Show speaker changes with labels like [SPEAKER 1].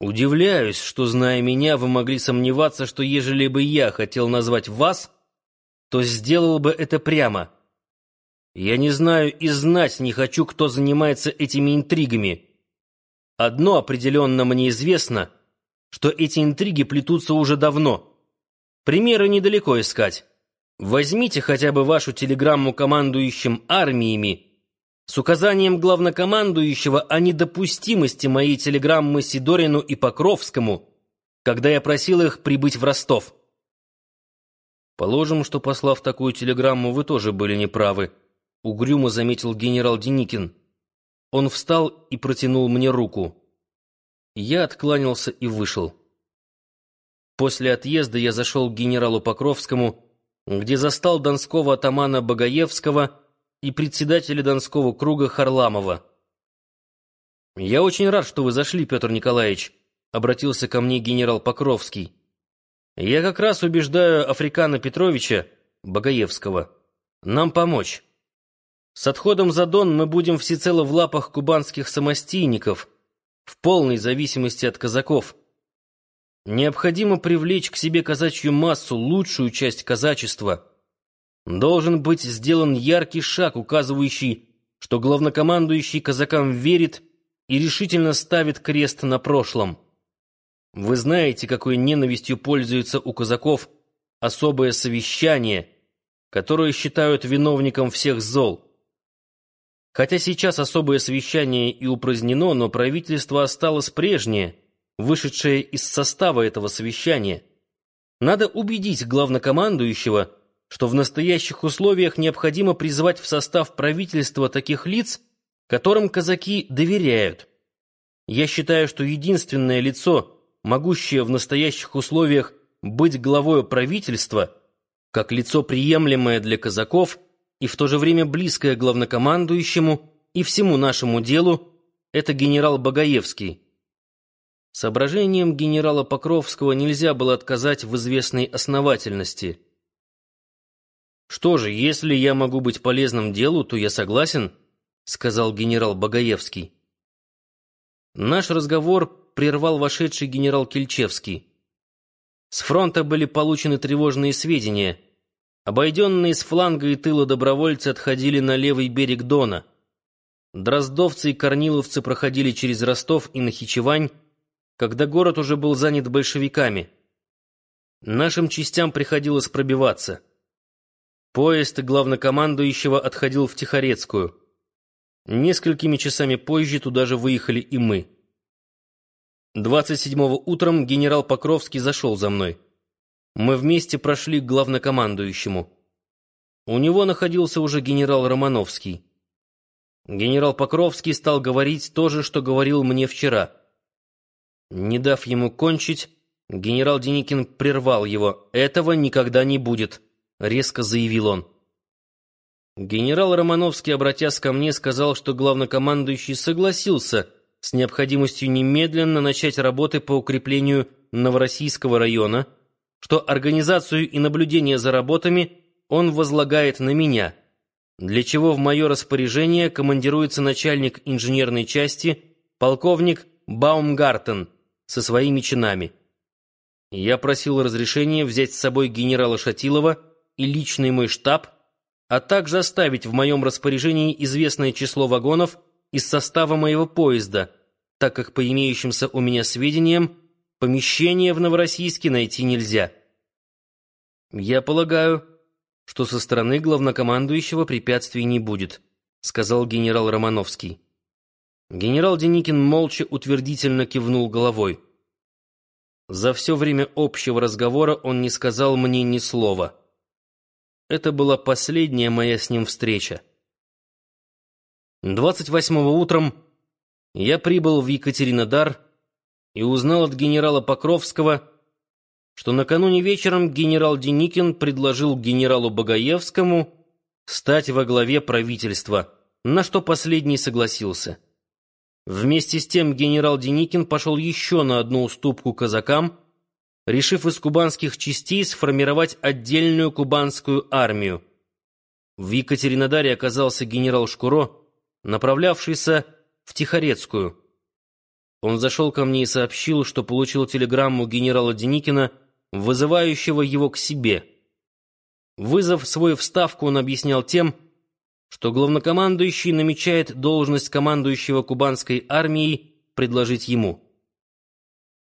[SPEAKER 1] Удивляюсь, что, зная меня, вы могли сомневаться, что ежели бы я хотел назвать вас, то сделал бы это прямо. Я не знаю и знать не хочу, кто занимается этими интригами. Одно определенно мне известно, что эти интриги плетутся уже давно. Примеры недалеко искать. Возьмите хотя бы вашу телеграмму командующим армиями с указанием главнокомандующего о недопустимости моей телеграммы Сидорину и Покровскому, когда я просил их прибыть в Ростов. Положим, что, послав такую телеграмму, вы тоже были неправы, угрюмо заметил генерал Деникин. Он встал и протянул мне руку. Я откланялся и вышел. После отъезда я зашел к генералу Покровскому, где застал донского атамана Багаевского и председателя Донского круга Харламова. «Я очень рад, что вы зашли, Петр Николаевич», — обратился ко мне генерал Покровский. «Я как раз убеждаю Африкана Петровича, Багаевского, нам помочь. С отходом за Дон мы будем всецело в лапах кубанских самостийников, в полной зависимости от казаков. Необходимо привлечь к себе казачью массу, лучшую часть казачества — должен быть сделан яркий шаг, указывающий, что главнокомандующий казакам верит и решительно ставит крест на прошлом. Вы знаете, какой ненавистью пользуется у казаков особое совещание, которое считают виновником всех зол. Хотя сейчас особое совещание и упразднено, но правительство осталось прежнее, вышедшее из состава этого совещания. Надо убедить главнокомандующего, что в настоящих условиях необходимо призвать в состав правительства таких лиц, которым казаки доверяют. Я считаю, что единственное лицо, могущее в настоящих условиях быть главой правительства, как лицо приемлемое для казаков и в то же время близкое главнокомандующему и всему нашему делу, это генерал Багаевский. Соображением генерала Покровского нельзя было отказать в известной основательности – «Что же, если я могу быть полезным делу, то я согласен», — сказал генерал Багаевский. Наш разговор прервал вошедший генерал Кельчевский. С фронта были получены тревожные сведения. Обойденные с фланга и тыла добровольцы отходили на левый берег Дона. Дроздовцы и корниловцы проходили через Ростов и Нахичевань, когда город уже был занят большевиками. Нашим частям приходилось пробиваться. Поезд главнокомандующего отходил в Тихорецкую. Несколькими часами позже туда же выехали и мы. 27-го утром генерал Покровский зашел за мной. Мы вместе прошли к главнокомандующему. У него находился уже генерал Романовский. Генерал Покровский стал говорить то же, что говорил мне вчера. Не дав ему кончить, генерал Деникин прервал его. «Этого никогда не будет». — резко заявил он. Генерал Романовский, обратясь ко мне, сказал, что главнокомандующий согласился с необходимостью немедленно начать работы по укреплению Новороссийского района, что организацию и наблюдение за работами он возлагает на меня, для чего в мое распоряжение командируется начальник инженерной части, полковник Баумгартен со своими чинами. Я просил разрешения взять с собой генерала Шатилова, и личный мой штаб, а также оставить в моем распоряжении известное число вагонов из состава моего поезда, так как по имеющимся у меня сведениям помещение в Новороссийске найти нельзя. Я полагаю, что со стороны главнокомандующего препятствий не будет, сказал генерал Романовский. Генерал Деникин молча утвердительно кивнул головой. За все время общего разговора он не сказал мне ни слова. Это была последняя моя с ним встреча. 28-го утром я прибыл в Екатеринодар и узнал от генерала Покровского, что накануне вечером генерал Деникин предложил генералу Багаевскому стать во главе правительства, на что последний согласился. Вместе с тем генерал Деникин пошел еще на одну уступку казакам — решив из кубанских частей сформировать отдельную кубанскую армию. В Екатеринодаре оказался генерал Шкуро, направлявшийся в Тихорецкую. Он зашел ко мне и сообщил, что получил телеграмму генерала Деникина, вызывающего его к себе. Вызов свою вставку он объяснял тем, что главнокомандующий намечает должность командующего кубанской армией предложить ему.